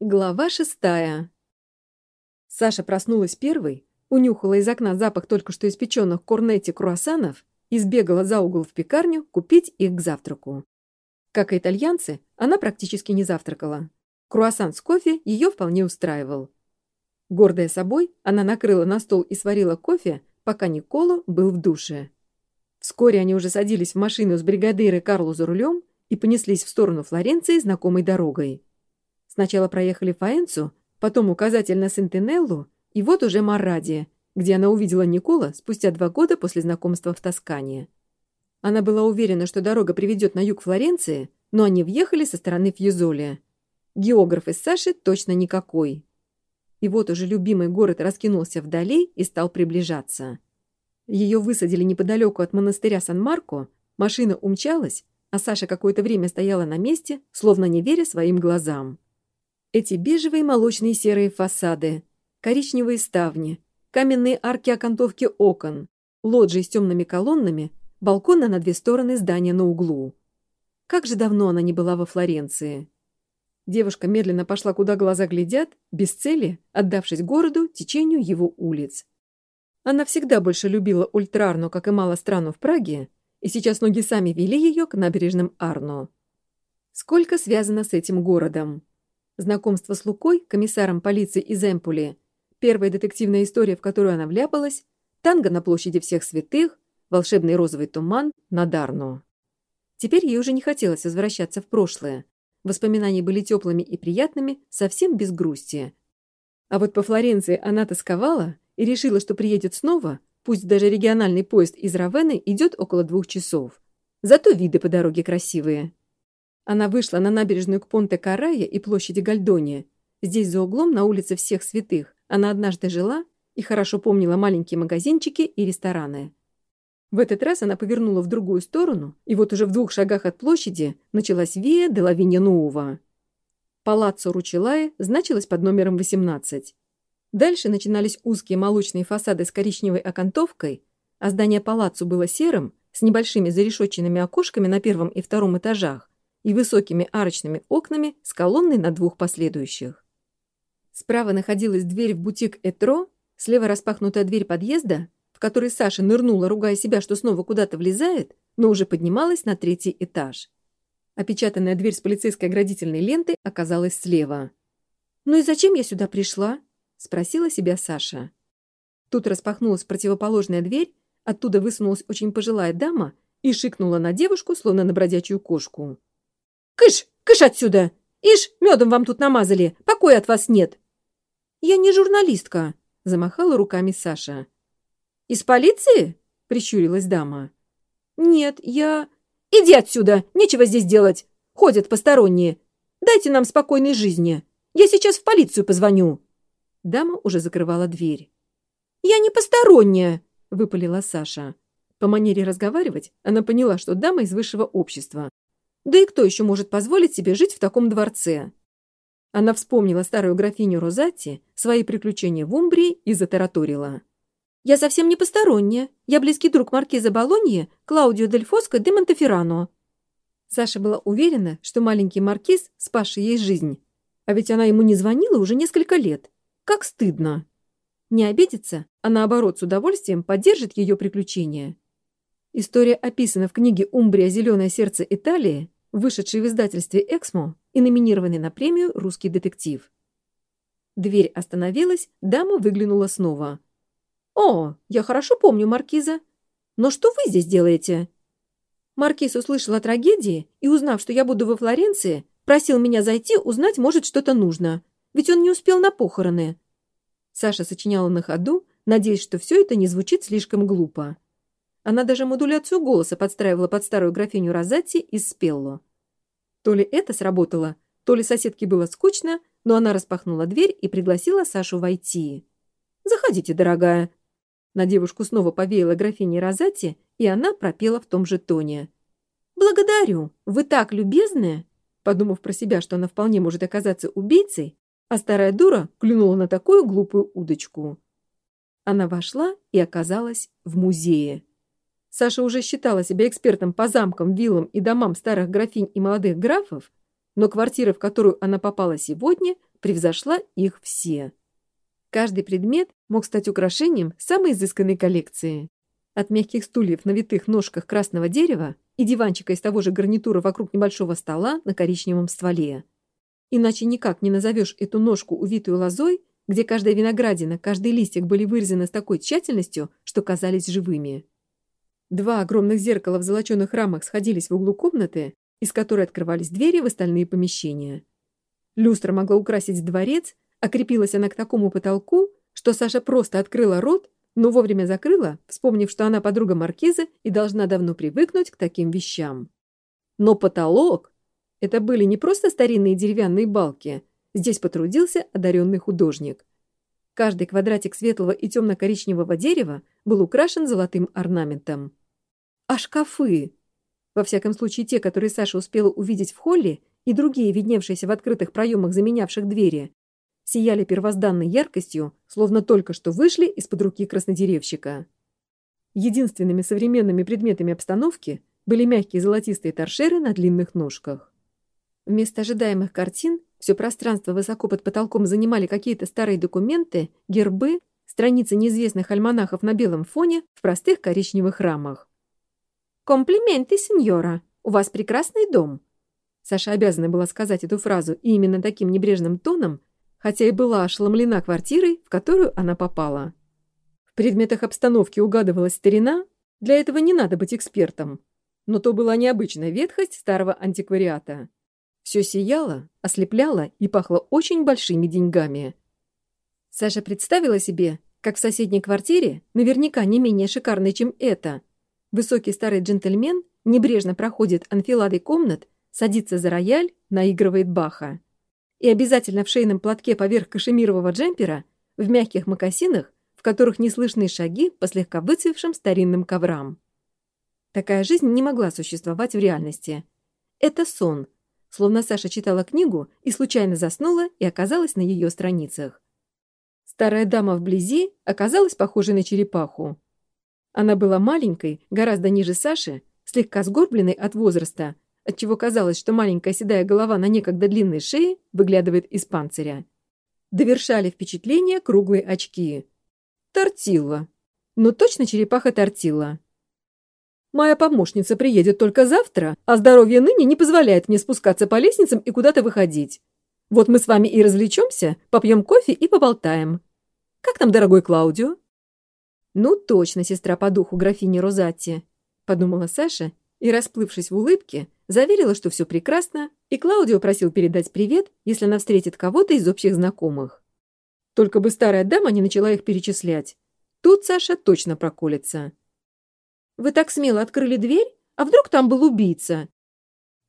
Глава шестая. Саша проснулась первой, унюхала из окна запах только что испеченных корнетти круассанов и сбегала за угол в пекарню купить их к завтраку. Как и итальянцы, она практически не завтракала. Круассан с кофе ее вполне устраивал. Гордая собой, она накрыла на стол и сварила кофе, пока Николо был в душе. Вскоре они уже садились в машину с бригадирой Карло за рулем и понеслись в сторону Флоренции знакомой дорогой. Сначала проехали Фаэнцу, потом указатель на Сентинеллу, и вот уже Марради, где она увидела Никола спустя два года после знакомства в Тоскане. Она была уверена, что дорога приведет на юг Флоренции, но они въехали со стороны Фьюзоли. Географ из Саши точно никакой. И вот уже любимый город раскинулся вдали и стал приближаться. Ее высадили неподалеку от монастыря Сан-Марко, машина умчалась, а Саша какое-то время стояла на месте, словно не веря своим глазам. Эти бежевые молочные серые фасады, коричневые ставни, каменные арки окантовки окон, лоджии с темными колоннами, балконы на две стороны здания на углу. Как же давно она не была во Флоренции. Девушка медленно пошла, куда глаза глядят, без цели, отдавшись городу, течению его улиц. Она всегда больше любила Ультрарну, как и мало страну в Праге, и сейчас ноги сами вели ее к набережным Арно. Сколько связано с этим городом? Знакомство с Лукой, комиссаром полиции из Эмпули, первая детективная история, в которую она вляпалась, танго на площади всех святых, волшебный розовый туман на Дарну. Теперь ей уже не хотелось возвращаться в прошлое. Воспоминания были теплыми и приятными, совсем без грусти. А вот по Флоренции она тосковала и решила, что приедет снова, пусть даже региональный поезд из Равены идет около двух часов. Зато виды по дороге красивые. Она вышла на набережную к Понте-Карая и площади Гальдония. Здесь за углом, на улице Всех Святых, она однажды жила и хорошо помнила маленькие магазинчики и рестораны. В этот раз она повернула в другую сторону, и вот уже в двух шагах от площади началась Виа де Лавинья Нуова. Палаццо Ручелае значилось под номером 18. Дальше начинались узкие молочные фасады с коричневой окантовкой, а здание палаццо было серым, с небольшими зарешоченными окошками на первом и втором этажах, и высокими арочными окнами с колонной на двух последующих. Справа находилась дверь в бутик «Этро», слева распахнутая дверь подъезда, в которой Саша нырнула, ругая себя, что снова куда-то влезает, но уже поднималась на третий этаж. Опечатанная дверь с полицейской оградительной лентой оказалась слева. «Ну и зачем я сюда пришла?» — спросила себя Саша. Тут распахнулась противоположная дверь, оттуда высунулась очень пожилая дама и шикнула на девушку, словно на бродячую кошку. «Кыш! Кыш отсюда! Ишь, медом вам тут намазали! Покоя от вас нет!» «Я не журналистка!» — замахала руками Саша. «Из полиции?» — прищурилась дама. «Нет, я...» «Иди отсюда! Нечего здесь делать! Ходят посторонние! Дайте нам спокойной жизни! Я сейчас в полицию позвоню!» Дама уже закрывала дверь. «Я не посторонняя!» — выпалила Саша. По манере разговаривать она поняла, что дама из высшего общества, да и кто еще может позволить себе жить в таком дворце? Она вспомнила старую графиню Розатти, свои приключения в Умбрии и затараторила. «Я совсем не посторонняя. Я близкий друг маркиза Болоньи, Клаудио Дель Фоско де Монтеферрано». Саша была уверена, что маленький маркиз, спасший ей жизнь. А ведь она ему не звонила уже несколько лет. Как стыдно. Не обидится, а наоборот с удовольствием поддержит ее приключения. История описана в книге «Умбрия. Зеленое сердце Италии», вышедший в издательстве «Эксмо» и номинированный на премию «Русский детектив». Дверь остановилась, дама выглянула снова. «О, я хорошо помню Маркиза. Но что вы здесь делаете?» Маркиз услышал о трагедии и, узнав, что я буду во Флоренции, просил меня зайти, узнать, может, что-то нужно. Ведь он не успел на похороны. Саша сочиняла на ходу, надеясь, что все это не звучит слишком глупо. Она даже модуляцию голоса подстраивала под старую графиню Розатти из Спелло. То ли это сработало, то ли соседке было скучно, но она распахнула дверь и пригласила Сашу войти. «Заходите, дорогая». На девушку снова повеяла графиня Розати, и она пропела в том же тоне. «Благодарю, вы так любезны!» Подумав про себя, что она вполне может оказаться убийцей, а старая дура клюнула на такую глупую удочку. Она вошла и оказалась в музее. Саша уже считала себя экспертом по замкам, виллам и домам старых графинь и молодых графов, но квартира, в которую она попала сегодня, превзошла их все. Каждый предмет мог стать украшением самой изысканной коллекции. От мягких стульев на витых ножках красного дерева и диванчика из того же гарнитура вокруг небольшого стола на коричневом стволе. Иначе никак не назовешь эту ножку, увитую лозой, где каждая виноградина, каждый листик были вырезаны с такой тщательностью, что казались живыми. Два огромных зеркала в золоченых рамах сходились в углу комнаты, из которой открывались двери в остальные помещения. Люстра могла украсить дворец, а крепилась она к такому потолку, что Саша просто открыла рот, но вовремя закрыла, вспомнив, что она подруга маркиза и должна давно привыкнуть к таким вещам. Но потолок — это были не просто старинные деревянные балки, здесь потрудился одаренный художник. Каждый квадратик светлого и темно-коричневого дерева был украшен золотым орнаментом. А шкафы! Во всяком случае, те, которые Саша успела увидеть в холле, и другие, видневшиеся в открытых проемах, заменявших двери, сияли первозданной яркостью, словно только что вышли из-под руки краснодеревщика. Единственными современными предметами обстановки были мягкие золотистые торшеры на длинных ножках. Вместо ожидаемых картин все пространство высоко под потолком занимали какие-то старые документы, гербы, страницы неизвестных альманахов на белом фоне в простых коричневых рамах. «Комплименты, сеньора! У вас прекрасный дом!» Саша обязана была сказать эту фразу и именно таким небрежным тоном, хотя и была ошеломлена квартирой, в которую она попала. В предметах обстановки угадывалась старина, для этого не надо быть экспертом. Но то была необычная ветхость старого антиквариата. Все сияло, ослепляло и пахло очень большими деньгами. Саша представила себе, как в соседней квартире, наверняка не менее шикарной, чем эта, высокий старый джентльмен небрежно проходит анфиладой комнат, садится за рояль, наигрывает Баха и обязательно в шейном платке поверх кашемирового джемпера, в мягких мокасинах, в которых неслышные шаги по слегка выцвевшим старинным коврам. Такая жизнь не могла существовать в реальности. Это сон, словно Саша читала книгу и случайно заснула и оказалась на ее страницах. Старая дама вблизи оказалась похожей на черепаху. Она была маленькой, гораздо ниже Саши, слегка сгорбленной от возраста, отчего казалось, что маленькая седая голова на некогда длинной шее выглядывает из панциря. Довершали впечатление круглые очки. Тортилла. Ну точно черепаха тортилла. Моя помощница приедет только завтра, а здоровье ныне не позволяет мне спускаться по лестницам и куда-то выходить. Вот мы с вами и развлечемся, попьем кофе и поболтаем. Как там, дорогой Клаудио?» «Ну, точно, сестра по духу графини Розатти», — подумала Саша и, расплывшись в улыбке, заверила, что все прекрасно, и Клаудио просил передать привет, если она встретит кого-то из общих знакомых. Только бы старая дама не начала их перечислять. Тут Саша точно проколется. «Вы так смело открыли дверь? А вдруг там был убийца?»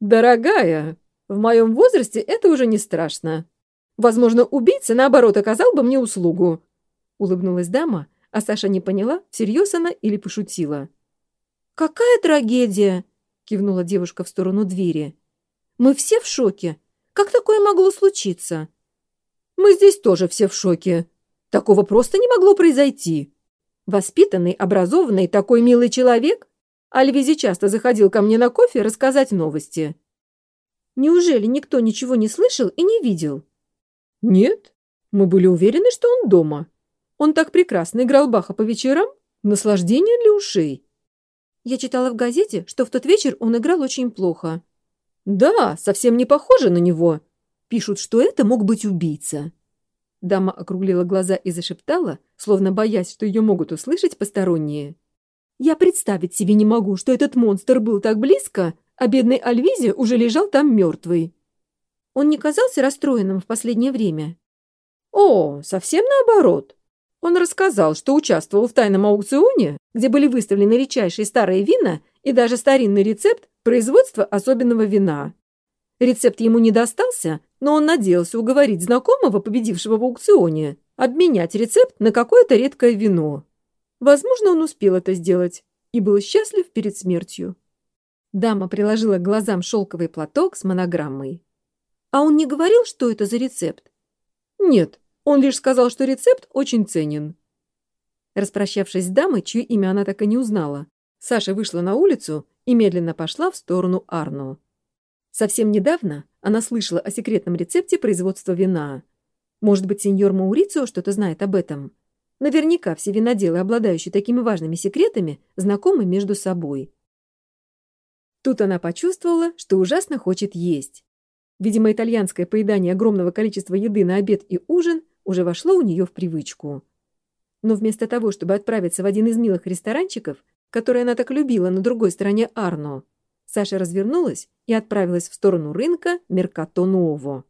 «Дорогая, в моем возрасте это уже не страшно. Возможно, убийца, наоборот, оказал бы мне услугу», — улыбнулась дама, а Саша не поняла, всерьез она или пошутила. «Какая трагедия!» — кивнула девушка в сторону двери. «Мы все в шоке. Как такое могло случиться?» «Мы здесь тоже все в шоке. Такого просто не могло произойти. Воспитанный, образованный, такой милый человек. Альвизи часто заходил ко мне на кофе рассказать новости». «Неужели никто ничего не слышал и не видел?» «Нет. Мы были уверены, что он дома. Он так прекрасно играл Баха по вечерам. Наслаждение для ушей». Я читала в газете, что в тот вечер он играл очень плохо. Да, совсем не похоже на него. Пишут, что это мог быть убийца. Дама округлила глаза и зашептала, словно боясь, что ее могут услышать посторонние. Я представить себе не могу, что этот монстр был так близко, а бедный Альвизи уже лежал там мертвый. Он не казался расстроенным в последнее время? О, совсем наоборот. Он рассказал, что участвовал в тайном аукционе, где были выставлены редчайшие старые вина и даже старинный рецепт производства особенного вина. Рецепт ему не достался, но он надеялся уговорить знакомого, победившего в аукционе, обменять рецепт на какое-то редкое вино. Возможно, он успел это сделать и был счастлив перед смертью. Дама приложила к глазам шелковый платок с монограммой. «А он не говорил, что это за рецепт?» «Нет, он лишь сказал, что рецепт очень ценен. Распрощавшись с дамой, чье имя она так и не узнала, Саша вышла на улицу и медленно пошла в сторону Арно. Совсем недавно она слышала о секретном рецепте производства вина, Может быть, сеньор Маурицио что-то знает об этом? Наверняка все виноделы, обладающие такими важными секретами, знакомы между собой. Тут она почувствовала, что ужасно хочет есть. Видимо, итальянское поедание огромного количества еды на обед и ужин уже вошло у нее в привычку. Но вместо того, чтобы отправиться в один из милых ресторанчиков, который она так любила на другой стороне Арно, Саша развернулась и отправилась в сторону рынка Меркато Ново.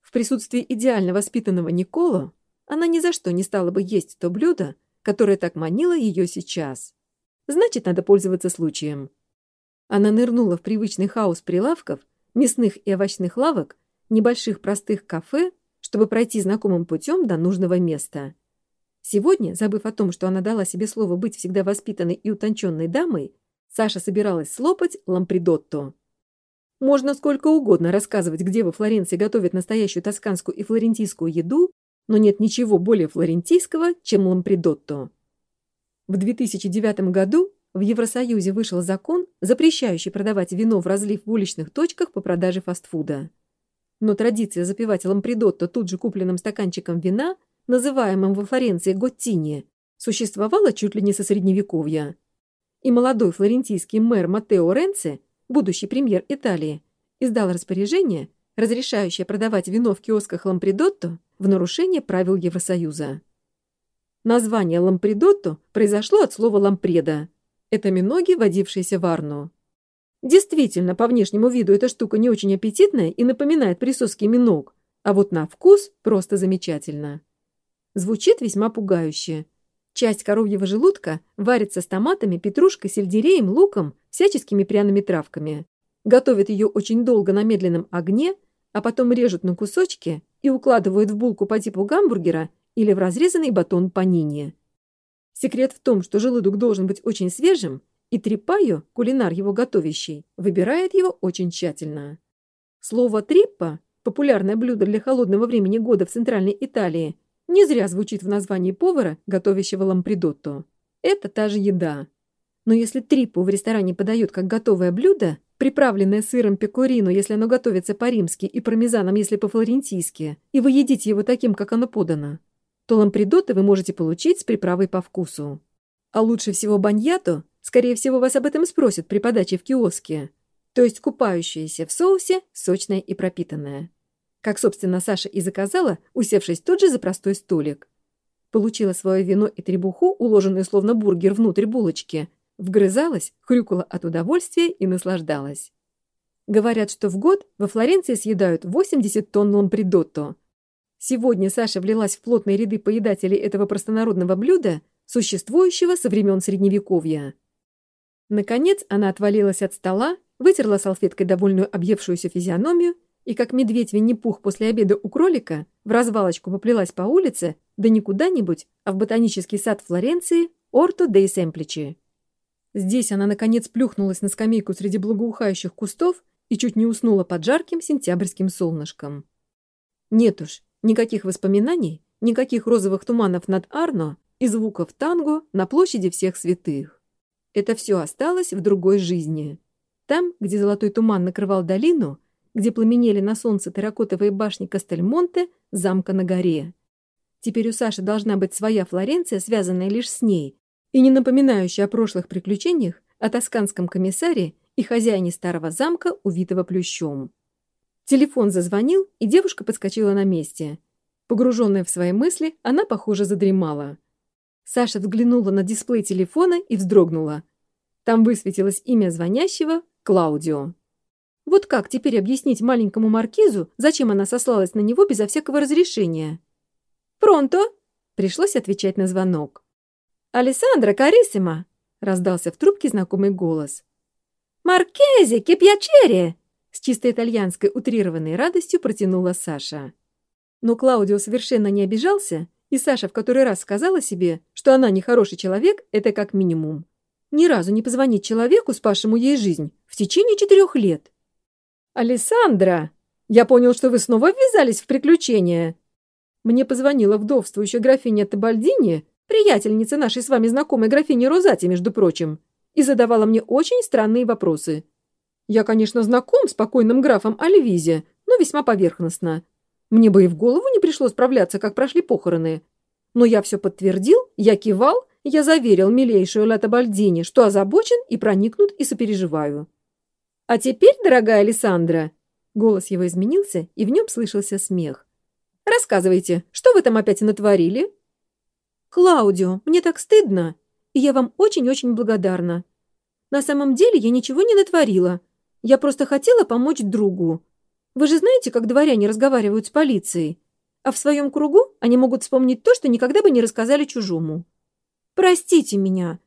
В присутствии идеально воспитанного Николо она ни за что не стала бы есть то блюдо, которое так манило ее сейчас. Значит, надо пользоваться случаем. Она нырнула в привычный хаос прилавков, мясных и овощных лавок, небольших простых кафе, чтобы пройти знакомым путем до нужного места. Сегодня, забыв о том, что она дала себе слово быть всегда воспитанной и утонченной дамой, Саша собиралась слопать лампридотто. Можно сколько угодно рассказывать, где во Флоренции готовят настоящую тосканскую и флорентийскую еду, но нет ничего более флорентийского, чем лампридотто. В 2009 году в Евросоюзе вышел закон, запрещающий продавать вино в разлив в уличных точках по продаже фастфуда. Но традиция запивать лампридотто тут же купленным стаканчиком вина, называемым во Флоренции готтини, существовала чуть ли не со средневековья. И молодой флорентийский мэр Матео Ренци будущий премьер Италии, издал распоряжение, разрешающее продавать вино в киосках Лампридотто в нарушение правил Евросоюза. Название Лампридотто произошло от слова «лампреда». Это миноги, водившиеся в Арно. Действительно, по внешнему виду эта штука не очень аппетитная и напоминает присоский миног, а вот на вкус просто замечательно. Звучит весьма пугающе. Часть коровьего желудка варится с томатами, петрушкой, сельдереем, луком, всяческими пряными травками. Готовят ее очень долго на медленном огне, а потом режут на кусочки и укладывают в булку по типу гамбургера или в разрезанный батон панини. Секрет в том, что желудок должен быть очень свежим, и трипайо, кулинар его готовящий, выбирает его очень тщательно. Слово «триппа» – популярное блюдо для холодного времени года в Центральной Италии – не зря звучит в названии повара, готовящего лампридотто. Это та же еда. Но если трипу в ресторане подают как готовое блюдо, приправленное сыром пекорино, если оно готовится по-римски, и пармезаном, если по-флорентийски, и вы едите его таким, как оно подано, то лампридотто вы можете получить с приправой по вкусу. А лучше всего баньято, скорее всего, вас об этом спросят при подаче в киоске, то есть купающееся в соусе, сочное и пропитанное как, собственно, Саша и заказала, усевшись тут же за простой столик. Получила свое вино и требуху, уложенную словно бургер внутрь булочки, вгрызалась, хрюкала от удовольствия и наслаждалась. Говорят, что в год во Флоренции съедают 80 тонн лампридотто. Сегодня Саша влилась в плотные ряды поедателей этого простонародного блюда, существующего со времен Средневековья. Наконец она отвалилась от стола, вытерла салфеткой довольную объевшуюся физиономию и как медведь Винни-Пух после обеда у кролика в развалочку поплелась по улице, да не куда-нибудь, а в ботанический сад Флоренции Орто дей Семпличи. Здесь она, наконец, плюхнулась на скамейку среди благоухающих кустов и чуть не уснула под жарким сентябрьским солнышком. Нет уж, никаких воспоминаний, никаких розовых туманов над Арно и звуков танго на площади всех святых. Это все осталось в другой жизни. Там, где золотой туман накрывал долину, где пламенели на солнце терракотовые башни Кастельмонте, замка на горе. Теперь у Саши должна быть своя Флоренция, связанная лишь с ней, и не напоминающая о прошлых приключениях, о тосканском комиссаре и хозяине старого замка, увитого плющом. Телефон зазвонил, и девушка подскочила на месте. Погруженная в свои мысли, она, похоже, задремала. Саша взглянула на дисплей телефона и вздрогнула. Там высветилось имя звонящего — Клаудио. Вот как теперь объяснить маленькому маркизу, зачем она сослалась на него безо всякого разрешения? «Пронто!» — пришлось отвечать на звонок. «Алессандро Кариссимо!» — раздался в трубке знакомый голос. «Маркези, кепьячери!» — с чисто итальянской утрированной радостью протянула Саша. Но Клаудио совершенно не обижался, и Саша в который раз сказала себе, что она нехороший человек, это как минимум. Ни разу не позвонить человеку, спасшему ей жизнь, в течение четырех лет. «Алессандра, я понял, что вы снова ввязались в приключения». Мне позвонила вдовствующая графиня Табальдини, приятельница нашей с вами знакомой графини Розати, между прочим, и задавала мне очень странные вопросы. Я, конечно, знаком с покойным графом Альвизе, но весьма поверхностно. Мне бы и в голову не пришло справляться, как прошли похороны. Но я все подтвердил, я кивал, я заверил милейшую Лето Бальдини, что озабочен и проникнут и сопереживаю. А теперь, дорогая Александра, голос его изменился, и в нем слышался смех. Рассказывайте, что вы там опять натворили? Клаудио, мне так стыдно, и я вам очень-очень благодарна. На самом деле я ничего не натворила. Я просто хотела помочь другу. Вы же знаете, как дворяне разговаривают с полицией? А в своем кругу они могут вспомнить то, что никогда бы не рассказали чужому. Простите меня.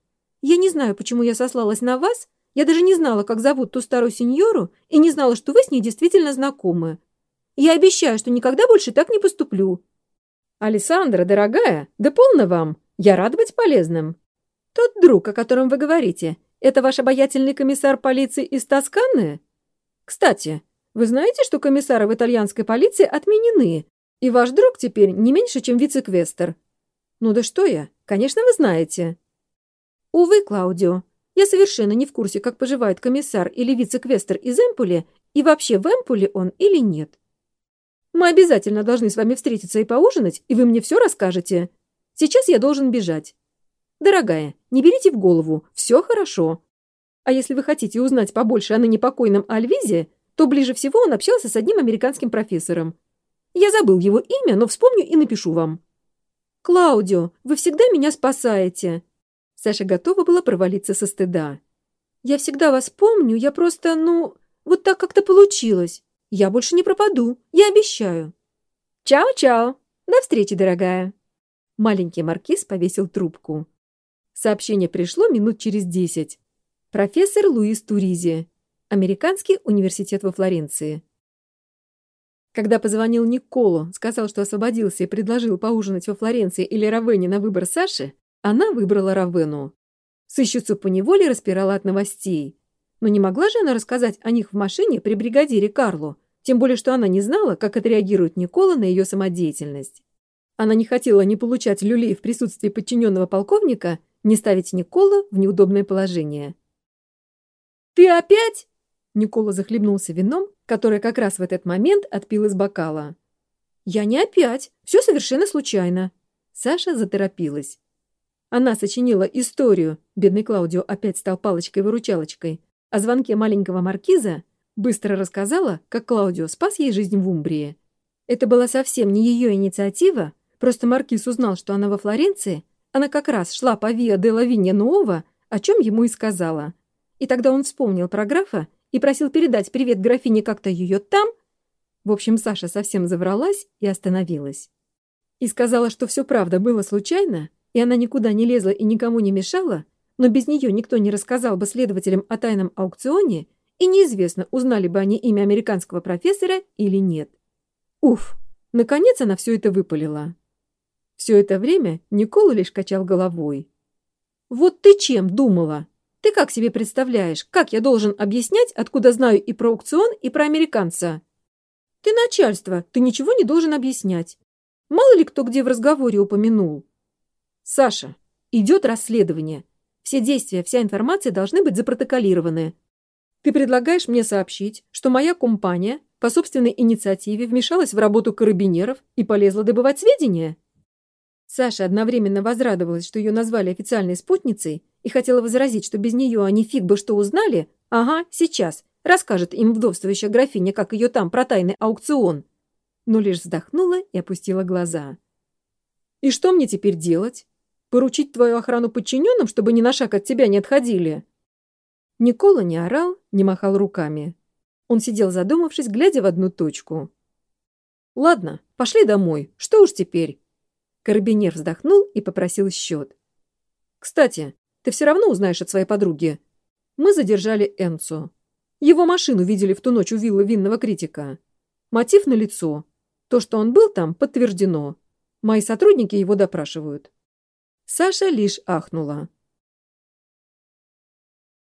Я не знаю, почему я сослалась на вас. Я даже не знала, как зовут ту старую сеньору, и не знала, что вы с ней действительно знакомы. Я обещаю, что никогда больше так не поступлю. Александра, дорогая, да полно вам. Я рад быть полезным. Тот друг, о котором вы говорите, это ваш обаятельный комиссар полиции из Тосканы? Кстати, вы знаете, что комиссары в итальянской полиции отменены, и ваш друг теперь не меньше, чем вице-квестер? Ну да что я? Конечно, вы знаете. Увы, Клаудио, я совершенно не в курсе, как поживает комиссар или вице-квестер из Эмпули, и вообще в Эмпуле он или нет. Мы обязательно должны с вами встретиться и поужинать, и вы мне все расскажете. Сейчас я должен бежать. Дорогая, не берите в голову, все хорошо. А если вы хотите узнать побольше о ныне покойном Альвизе, то ближе всего он общался с одним американским профессором. Я забыл его имя, но вспомню и напишу вам. «Клаудио, вы всегда меня спасаете!» Саша готова была провалиться со стыда. «Я всегда вас помню, я просто, ну, вот так как-то получилось. Я больше не пропаду, я обещаю». «Чао-чао! До встречи, дорогая!» Маленький маркиз повесил трубку. Сообщение пришло минут через десять. Профессор Луис Туризи. Американский университет во Флоренции. Когда позвонил Николу, сказал, что освободился и предложил поужинать во Флоренции или Равене на выбор Саши, она выбрала Равену. Сыщицу поневоле распирала от новостей. Но не могла же она рассказать о них в машине при бригадире Карлу, тем более что она не знала, как отреагирует Никола на ее самодеятельность. Она не хотела не получать люлей в присутствии подчиненного полковника не ставить Никола в неудобное положение. «Ты опять?» Никола захлебнулся вином, которое как раз в этот момент отпил из бокала. «Я не опять. Все совершенно случайно». Саша заторопилась. Она сочинила историю, бедный Клаудио опять стал палочкой-выручалочкой, о звонке маленького маркиза, быстро рассказала, как Клаудио спас ей жизнь в Умбрии. Это была совсем не ее инициатива, просто маркиз узнал, что она во Флоренции, она как раз шла по Виа де Лавинья Нуова, о чем ему и сказала. И тогда он вспомнил про графа и просил передать привет графине как-то ее там. В общем, Саша совсем завралась и остановилась. И сказала, что все правда было случайно, и она никуда не лезла и никому не мешала, но без нее никто не рассказал бы следователям о тайном аукционе, и неизвестно, узнали бы они имя американского профессора или нет. Уф, наконец она все это выпалила. Все это время Никола лишь качал головой. «Вот ты чем думала? Ты как себе представляешь, как я должен объяснять, откуда знаю и про аукцион, и про американца?» «Ты начальство, ты ничего не должен объяснять. Мало ли кто где в разговоре упомянул». «Саша, идет расследование. Все действия, вся информация должны быть запротоколированы. Ты предлагаешь мне сообщить, что моя компания по собственной инициативе вмешалась в работу карабинеров и полезла добывать сведения?» Саша одновременно возрадовалась, что ее назвали официальной спутницей, и хотела возразить, что без нее они фиг бы что узнали. Ага, сейчас. Расскажет им вдовствующая графиня, как ее там про тайный аукцион. Но лишь вздохнула и опустила глаза. «И что мне теперь делать? Поручить твою охрану подчиненным, чтобы ни на шаг от тебя не отходили?» Никола не орал, не махал руками. Он сидел задумавшись, глядя в одну точку. «Ладно, пошли домой. Что уж теперь? Карабинер вздохнул и попросил счет. «Кстати, ты все равно узнаешь от своей подруги. Мы задержали Энцо. Его машину видели в ту ночь у виллы винного критика. Мотив на лицо. То, что он был там, подтверждено. Мои сотрудники его допрашивают». Саша лишь ахнула.